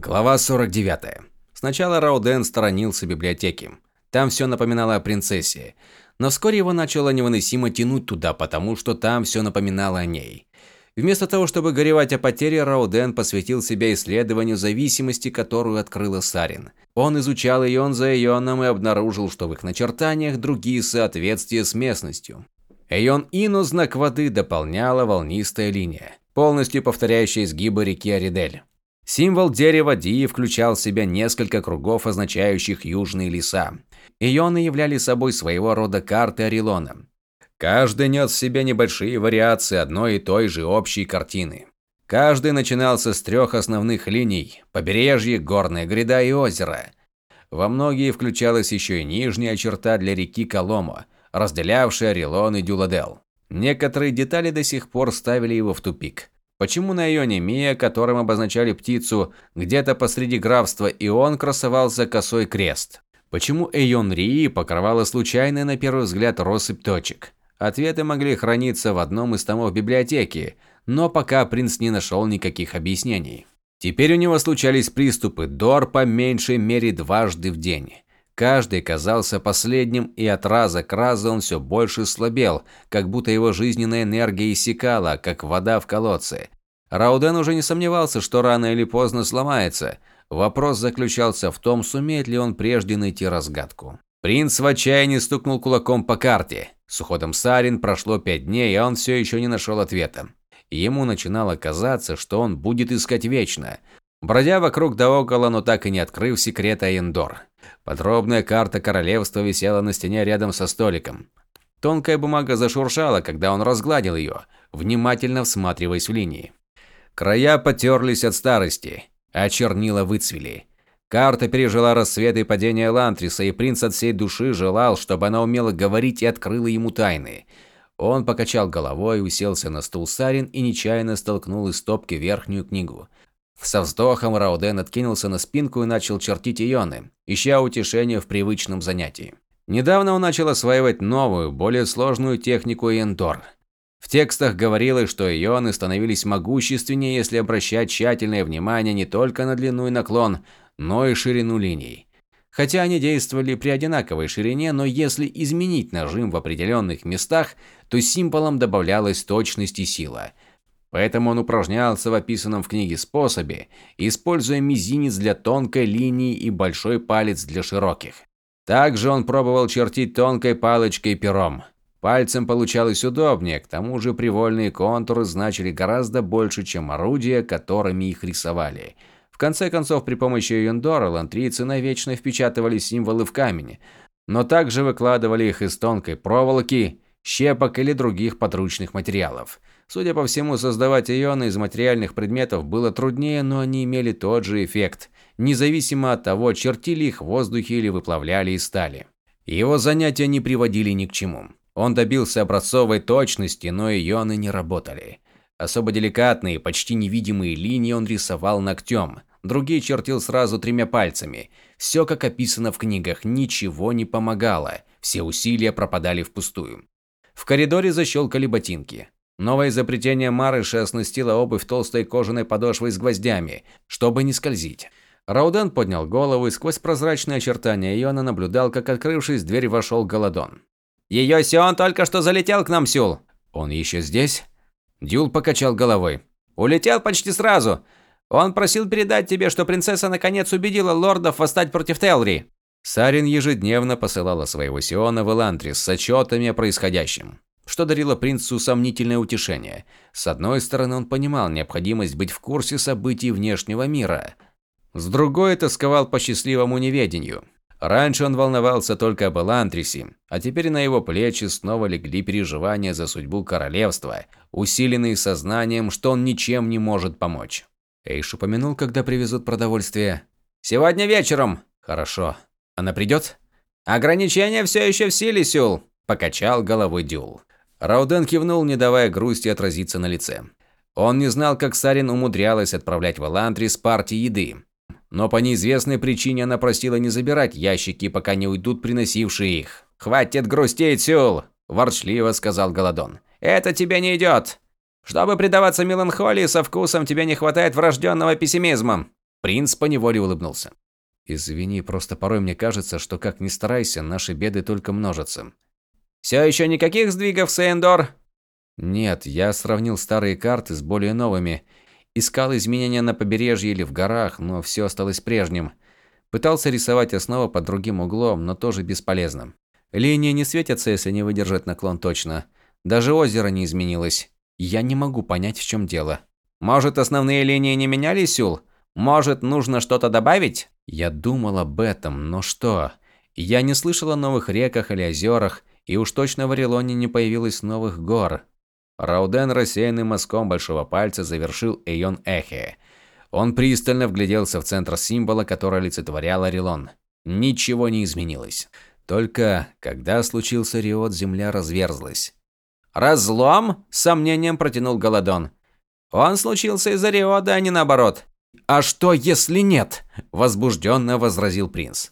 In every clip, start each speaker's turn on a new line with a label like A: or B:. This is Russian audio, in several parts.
A: Глава 49. Сначала Рауден сторонился библиотеки. Там все напоминало о принцессе. Но вскоре его начало невыносимо тянуть туда, потому что там все напоминало о ней. Вместо того, чтобы горевать о потере, Рауден посвятил себя исследованию зависимости, которую открыла Сарин. Он изучал ион за ионом и обнаружил, что в их начертаниях другие соответствия с местностью. Ион Ину знак воды дополняла волнистая линия, полностью повторяющая изгибы реки Аридель. Символ дерева Ди включал в себя несколько кругов, означающих южные леса. Ионы являли собой своего рода карты Орелона. Каждый нес в себе небольшие вариации одной и той же общей картины. Каждый начинался с трех основных линий – побережье, горная гряда и озеро. Во многие включалась еще и нижняя черта для реки Коломо, разделявшая Орелон и Дюладел. Некоторые детали до сих пор ставили его в тупик – Почему на ионе Мия, которым обозначали птицу, где-то посреди графства Ион красовался косой крест? Почему Эйон Рии покрывала случайная на первый взгляд россыпь точек? Ответы могли храниться в одном из томов библиотеки, но пока принц не нашел никаких объяснений. Теперь у него случались приступы Дор по меньшей мере дважды в день. Каждый казался последним, и от раза к разу он все больше слабел, как будто его жизненная энергия иссякала, как вода в колодце. Рауден уже не сомневался, что рано или поздно сломается. Вопрос заключался в том, сумеет ли он прежде найти разгадку. Принц в отчаянии стукнул кулаком по карте. С уходом Сарин прошло пять дней, а он все еще не нашел ответа. Ему начинало казаться, что он будет искать вечно. Бродя вокруг да около, но так и не открыв секрета Эндор. Подробная карта королевства висела на стене рядом со столиком. Тонкая бумага зашуршала, когда он разгладил ее, внимательно всматриваясь в линии. Края потерлись от старости, а чернила выцвели. Карта пережила рассвет и падение Лантриса, и принц от всей души желал, чтобы она умела говорить и открыла ему тайны. Он покачал головой, уселся на стул Сарин и нечаянно столкнул из стопки верхнюю книгу. Со вздохом Рауден откинулся на спинку и начал чертить ионы, ища утешения в привычном занятии. Недавно он начал осваивать новую, более сложную технику Эндор. В текстах говорилось, что ионы становились могущественнее, если обращать тщательное внимание не только на длину и наклон, но и ширину линий. Хотя они действовали при одинаковой ширине, но если изменить нажим в определенных местах, то символам добавлялась точность и сила – Поэтому он упражнялся в описанном в книге способе, используя мизинец для тонкой линии и большой палец для широких. Также он пробовал чертить тонкой палочкой пером. Пальцем получалось удобнее, к тому же привольные контуры значили гораздо больше, чем орудия, которыми их рисовали. В конце концов, при помощи Юндора лантрийцы навечно впечатывали символы в камень, но также выкладывали их из тонкой проволоки, щепок или других подручных материалов. Судя по всему, создавать ионы из материальных предметов было труднее, но они имели тот же эффект, независимо от того, чертили их в воздухе или выплавляли из стали. Его занятия не приводили ни к чему. Он добился образцовой точности, но ионы не работали. Особо деликатные, почти невидимые линии он рисовал ногтем, другие чертил сразу тремя пальцами. Все, как описано в книгах, ничего не помогало, все усилия пропадали впустую. В коридоре защелкали ботинки. Новое изобретение Марыша оснастило обувь толстой кожаной подошвой с гвоздями, чтобы не скользить. Рауден поднял голову и сквозь прозрачные очертания Иона наблюдал, как, открывшись, дверь вошел Голодон. «Ее Сион только что залетел к нам, Сюл!» «Он еще здесь?» Дюл покачал головой. «Улетел почти сразу. Он просил передать тебе, что принцесса наконец убедила лордов восстать против Телри». Сарин ежедневно посылала своего Сиона в Элантрис с отчетами о происходящем что дарило принцу сомнительное утешение. С одной стороны, он понимал необходимость быть в курсе событий внешнего мира. С другой, тосковал по счастливому неведению. Раньше он волновался только об Элантрисе, а теперь на его плечи снова легли переживания за судьбу королевства, усиленные сознанием, что он ничем не может помочь. Эйш упомянул, когда привезут продовольствие. «Сегодня вечером!» «Хорошо. Она придет?» «Ограничения все еще в силе, Сюл!» – покачал головой Дюл. Рауден кивнул, не давая грусти отразиться на лице. Он не знал, как Сарин умудрялась отправлять в Элантрис партии еды. Но по неизвестной причине она просила не забирать ящики, пока не уйдут приносившие их. «Хватит грустить, Сюл!» – ворчливо сказал Голодон. «Это тебе не идет. Чтобы предаваться меланхолии со вкусом, тебе не хватает врожденного пессимизма. Принц поневоле улыбнулся. Извини, просто порой мне кажется, что как ни старайся, наши беды только множатся. Все еще никаких сдвигов, Сейндор? Нет, я сравнил старые карты с более новыми. Искал изменения на побережье или в горах, но все осталось прежним. Пытался рисовать основу под другим углом, но тоже бесполезно. Линии не светятся, если не выдержать наклон точно. Даже озеро не изменилось. Я не могу понять, в чем дело. Может, основные линии не менялись, Сюл? Может, нужно что-то добавить? Я думал об этом, но что? Я не слышал о новых реках или озерах, и уж точно в Орелоне не появилось новых гор. Рауден рассеянным мазком большого пальца завершил Эйон Эхе. Он пристально вгляделся в центр символа, который олицетворял Орелон. Ничего не изменилось. Только когда случился Риот, земля разверзлась. «Разлом?» – с сомнением протянул Голодон. «Он случился из-за Риода, а не наоборот». «А что, если нет?» – возбужденно возразил принц.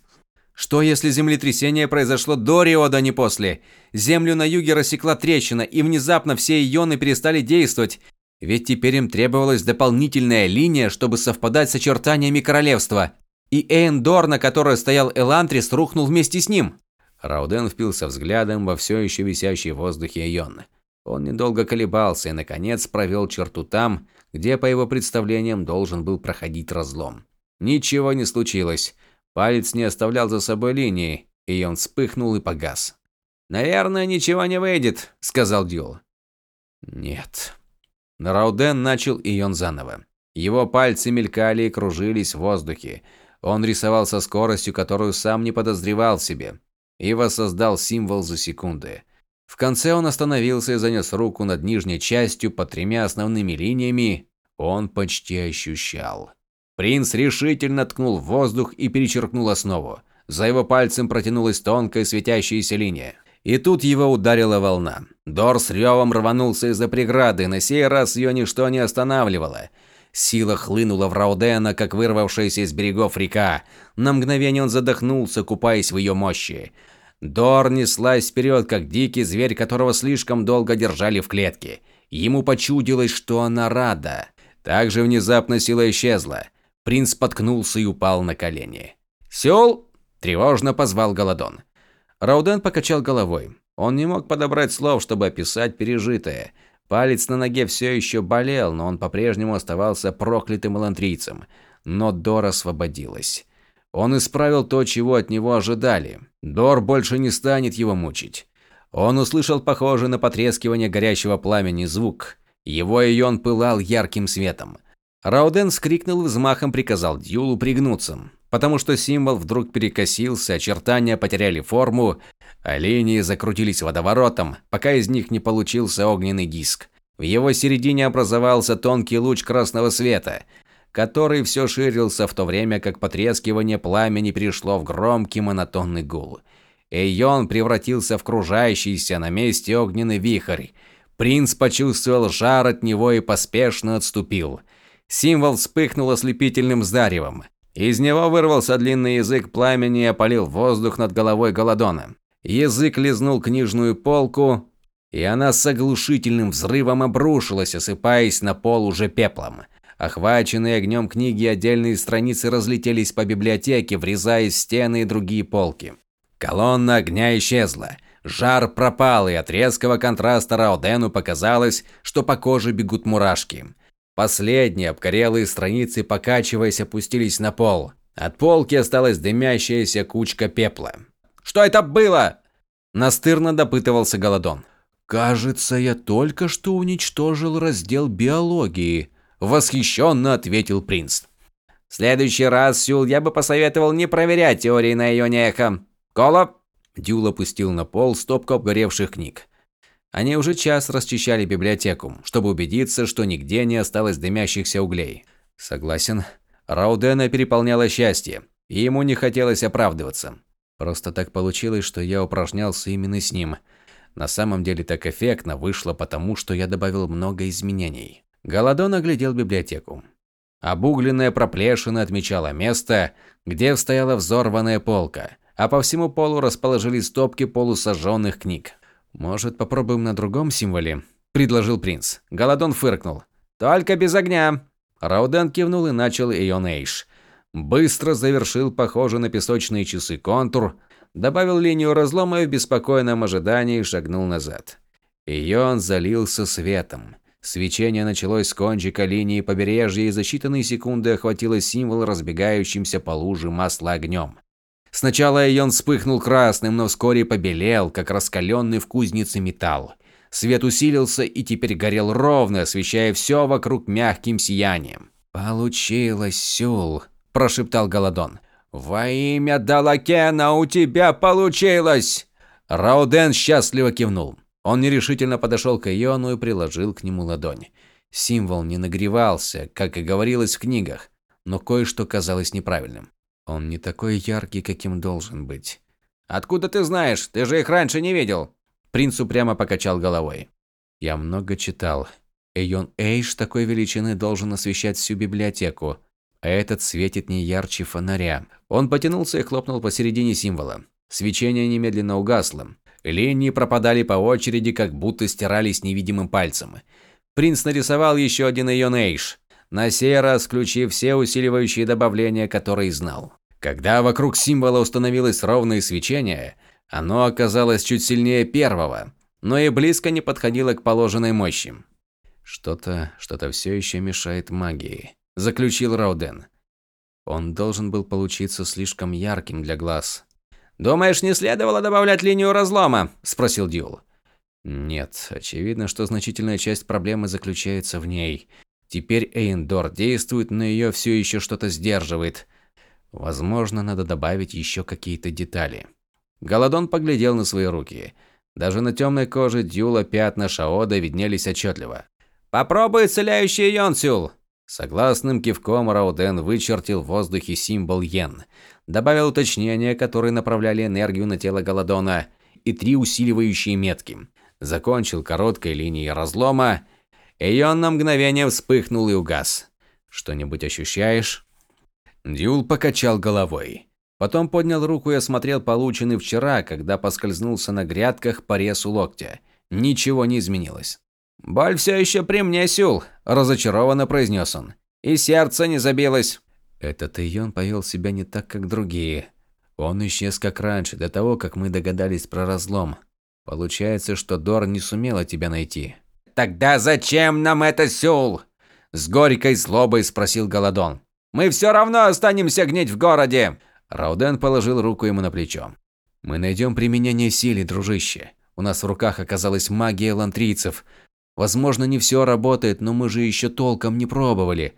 A: «Что, если землетрясение произошло до Риода, а не после? Землю на юге рассекла трещина, и внезапно все ионы перестали действовать. Ведь теперь им требовалась дополнительная линия, чтобы совпадать с очертаниями королевства. И Эйндор, на которой стоял Элантрис, рухнул вместе с ним». Рауден впился взглядом во все еще висящий в воздухе Ион. Он недолго колебался и, наконец, провел черту там, где, по его представлениям, должен был проходить разлом. Ничего не случилось. Палец не оставлял за собой линии, и он вспыхнул и погас. «Наверное, ничего не выйдет», – сказал Дюл. «Нет». Рауден начал Ион заново. Его пальцы мелькали и кружились в воздухе. Он рисовал со скоростью, которую сам не подозревал себе и воссоздал символ за секунды. В конце он остановился и занес руку над нижней частью под тремя основными линиями. Он почти ощущал. Принц решительно ткнул в воздух и перечеркнул основу. За его пальцем протянулась тонкая светящаяся линия. И тут его ударила волна. Дор с ревом рванулся из-за преграды, на сей раз ее ничто не останавливало. Сила хлынула в Раудена, как вырвавшаяся из берегов река. На мгновение он задохнулся, купаясь в ее мощи. Дор неслась вперед, как дикий зверь, которого слишком долго держали в клетке. Ему почудилось, что она рада. Так же внезапно сила исчезла. Принц споткнулся и упал на колени. «Сёл!» – тревожно позвал Голодон. Рауден покачал головой. Он не мог подобрать слов, чтобы описать пережитое – Палец на ноге все еще болел, но он по-прежнему оставался проклятым элантрийцем. Но Дор освободилась. Он исправил то, чего от него ожидали. Дор больше не станет его мучить. Он услышал похожий на потрескивание горящего пламени звук. Его ион пылал ярким светом. Рауден вскрикнул и взмахом приказал Дьюлу пригнуться, потому что символ вдруг перекосился, очертания потеряли форму, а линии закрутились водоворотом, пока из них не получился огненный диск. В его середине образовался тонкий луч красного света, который все ширился в то время, как потрескивание пламени перешло в громкий монотонный гул. Эйон превратился в кружающийся на месте огненный вихрь. Принц почувствовал жар от него и поспешно отступил. Символ вспыхнул ослепительным заревом. Из него вырвался длинный язык пламени и опалил воздух над головой Голодона. Язык лизнул книжную полку, и она с оглушительным взрывом обрушилась, осыпаясь на пол уже пеплом. Охваченные огнем книги отдельные страницы разлетелись по библиотеке, врезаясь в стены и другие полки. Колонна огня исчезла. Жар пропал, и от резкого контраста Раудену показалось, что по коже бегут мурашки. Последние обгорелые страницы, покачиваясь, опустились на пол. От полки осталась дымящаяся кучка пепла. Что это было?» Настырно допытывался Голодон. «Кажется, я только что уничтожил раздел биологии», – восхищенно ответил принц. «В следующий раз, Сюл, я бы посоветовал не проверять теории на ее эхо. Кола?» Дюл опустил на пол стопку обгоревших книг. Они уже час расчищали библиотеку, чтобы убедиться, что нигде не осталось дымящихся углей. Согласен. Раудена переполняло счастье, и ему не хотелось оправдываться. Просто так получилось, что я упражнялся именно с ним. На самом деле так эффектно вышло потому, что я добавил много изменений. Голодон оглядел библиотеку. Обугленная проплешина отмечала место, где стояла взорванная полка, а по всему полу расположились стопки полусожженных книг. «Может, попробуем на другом символе?» – предложил принц. Голодон фыркнул. «Только без огня!» Рауден кивнул и начал Ион Эйш – быстро завершил похожий на песочные часы контур, добавил линию разлома и в беспокойном ожидании шагнул назад. Ее он залился светом. Свечение началось с кончика линии побережья и за считанные секунды охватило символ разбегающимся по луже масла огнем. Сначала Эйон вспыхнул красным, но вскоре побелел, как раскаленный в кузнице металл. Свет усилился и теперь горел ровно, освещая все вокруг мягким сиянием. «Получилось, Сюл!» – прошептал Голодон. «Во имя Далакена у тебя получилось!» Рауден счастливо кивнул. Он нерешительно подошел к Иону и приложил к нему ладонь. Символ не нагревался, как и говорилось в книгах, но кое-что казалось неправильным. Он не такой яркий, каким должен быть. «Откуда ты знаешь? Ты же их раньше не видел!» Принц упрямо покачал головой. «Я много читал. Эйон Эйш такой величины должен освещать всю библиотеку, а этот светит не ярче фонаря». Он потянулся и хлопнул посередине символа. Свечение немедленно угасло. Линии пропадали по очереди, как будто стирались невидимым пальцем. Принц нарисовал еще один Ионейш, на сей раз включив все усиливающие добавления, которые знал. Когда вокруг символа установилось ровное свечение, оно оказалось чуть сильнее первого, но и близко не подходило к положенной мощи. Что-то, что-то все еще мешает магии, заключил Рауден. Он должен был получиться слишком ярким для глаз. «Думаешь, не следовало добавлять линию разлома?» – спросил Дюл. Нет, очевидно, что значительная часть проблемы заключается в ней. Теперь Эйндор действует, но ее все еще что-то сдерживает. Возможно, надо добавить еще какие-то детали. Голодон поглядел на свои руки. Даже на темной коже Дюла пятна Шаода виднелись отчетливо. «Попробуй исцеляющий Йонсюл!» Согласным кивком Рауден вычертил в воздухе символ Йен, добавил уточнения, которые направляли энергию на тело Голодона, и три усиливающие метки. Закончил короткой линией разлома, он на мгновение вспыхнул и угас. «Что-нибудь ощущаешь?» Дюл покачал головой. Потом поднял руку и осмотрел полученный вчера, когда поскользнулся на грядках по резу локтя. Ничего не изменилось. «Боль все еще при мне, Сюл», – разочарованно произнес он. «И сердце не забилось». Этот Ион повел себя не так, как другие. Он исчез как раньше, до того, как мы догадались про разлом. Получается, что Дор не сумела тебя найти. «Тогда зачем нам это, Сюл?» С горькой злобой спросил Голодон. «Мы все равно останемся гнить в городе!» Рауден положил руку ему на плечо. «Мы найдем применение силе, дружище. У нас в руках оказалась магия лантрийцев. Возможно, не все работает, но мы же еще толком не пробовали.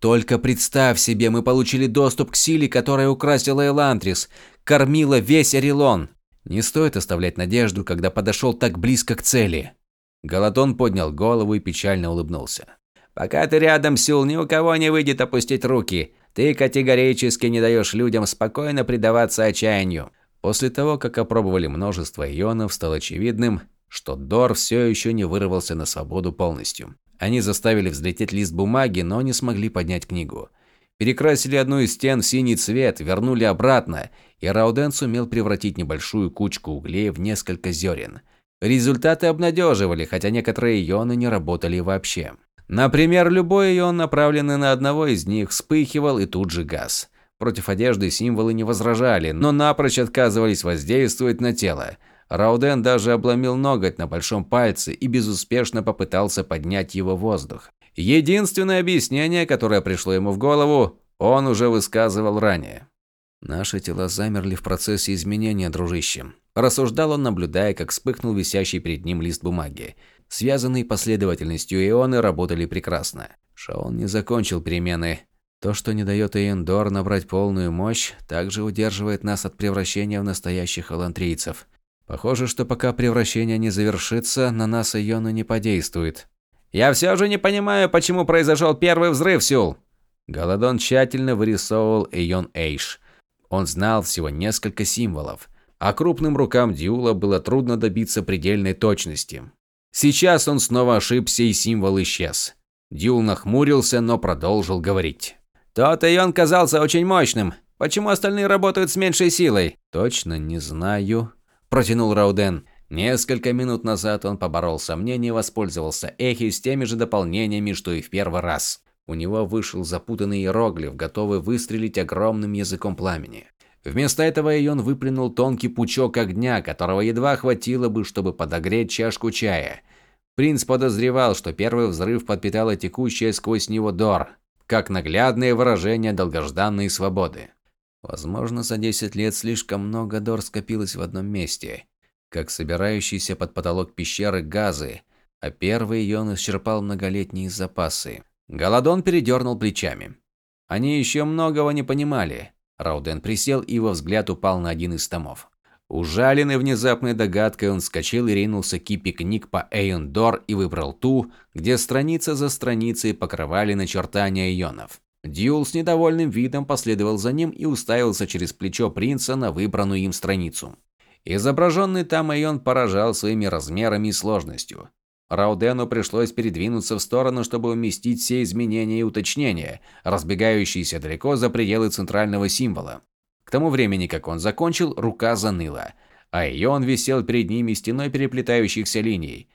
A: Только представь себе, мы получили доступ к силе, которая украсила Элантрис, кормила весь Орелон. Не стоит оставлять надежду, когда подошел так близко к цели. Галатон поднял голову и печально улыбнулся. «Пока ты рядом, Сюл, ни у кого не выйдет опустить руки. Ты категорически не даешь людям спокойно предаваться отчаянию». После того, как опробовали множество ионов, стало очевидным, что Дор все еще не вырвался на свободу полностью. Они заставили взлететь лист бумаги, но не смогли поднять книгу. Перекрасили одну из стен в синий цвет, вернули обратно, и Рауден сумел превратить небольшую кучку углей в несколько зерен. Результаты обнадеживали, хотя некоторые ионы не работали вообще. Например, любой ион, направленный на одного из них, вспыхивал и тут же газ. Против одежды символы не возражали, но напрочь отказывались воздействовать на тело. Рауден даже обломил ноготь на большом пальце и безуспешно попытался поднять его в воздух. Единственное объяснение, которое пришло ему в голову, он уже высказывал ранее. «Наши тела замерли в процессе изменения, дружище», – рассуждал он, наблюдая, как вспыхнул висящий перед ним лист бумаги. Связанные последовательностью ионы работали прекрасно. Шаон не закончил перемены. То, что не дает Эйндор набрать полную мощь, также удерживает нас от превращения в настоящих алантрийцев. Похоже, что пока превращение не завершится, на нас Йона не подействует. «Я все же не понимаю, почему произошел первый взрыв, Сюл!» Голодон тщательно вырисовывал Эйон Эйш. Он знал всего несколько символов, а крупным рукам Дьюла было трудно добиться предельной точности. Сейчас он снова ошибся и символ исчез. Дюл нахмурился, но продолжил говорить. «Тот Эйон казался очень мощным. Почему остальные работают с меньшей силой?» «Точно не знаю», протянул Рауден. Несколько минут назад он поборол сомнения и воспользовался Эхи с теми же дополнениями, что и в первый раз. У него вышел запутанный иероглиф, готовый выстрелить огромным языком пламени. Вместо этого Ион выплюнул тонкий пучок огня, которого едва хватило бы, чтобы подогреть чашку чая. Принц подозревал, что первый взрыв подпитала текущая сквозь него Дор, как наглядное выражение долгожданной свободы. Возможно, за 10 лет слишком много Дор скопилось в одном месте, как собирающиеся под потолок пещеры газы, а первый Ион исчерпал многолетние запасы. Голодон передернул плечами. Они еще многого не понимали. Рауден присел, и его взгляд упал на один из томов. Ужаленный внезапной догадкой, он вскочил и ринулся кипи книг по Эйондор и выбрал ту, где страница за страницей покрывали начертания ионов. Дьюл с недовольным видом последовал за ним и уставился через плечо принца на выбранную им страницу. Изображенный там Эйон поражал своими размерами и сложностью. Раудену пришлось передвинуться в сторону, чтобы уместить все изменения и уточнения, разбегающиеся далеко за пределы центрального символа. К тому времени, как он закончил, рука заныла, а Ион висел перед ними стеной переплетающихся линий.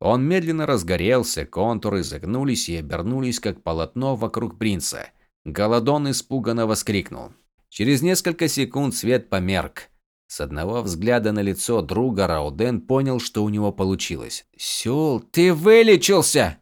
A: Он медленно разгорелся, контуры загнулись и обернулись, как полотно вокруг принца. Голодон испуганно воскликнул. Через несколько секунд свет померк. С одного взгляда на лицо друга Рауден понял, что у него получилось. «Сюл, ты вылечился!»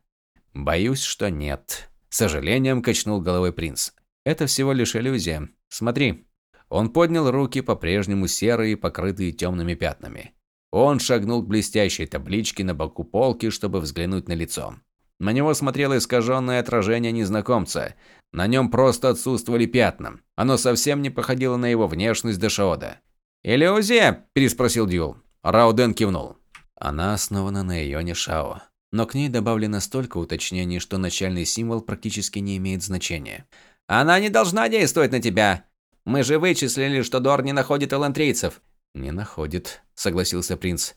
A: «Боюсь, что нет», – с сожалением качнул головой принц. «Это всего лишь иллюзия. Смотри». Он поднял руки, по-прежнему серые, покрытые темными пятнами. Он шагнул к блестящей табличке на боку полки, чтобы взглянуть на лицо. На него смотрело искаженное отражение незнакомца. На нем просто отсутствовали пятна. Оно совсем не походило на его внешность Дешаода. «Иллюзия?» – переспросил Дюл. Рауден кивнул. Она основана на Ионе Шао. Но к ней добавлено столько уточнений, что начальный символ практически не имеет значения. «Она не должна действовать на тебя! Мы же вычислили, что Дор не находит элантрийцев!» «Не находит», – согласился принц.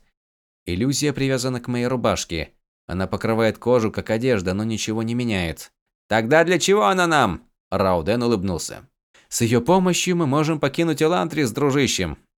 A: «Иллюзия привязана к моей рубашке. Она покрывает кожу, как одежда, но ничего не меняет». «Тогда для чего она нам?» Рауден улыбнулся. «С ее помощью мы можем покинуть Элантрис с дружищем.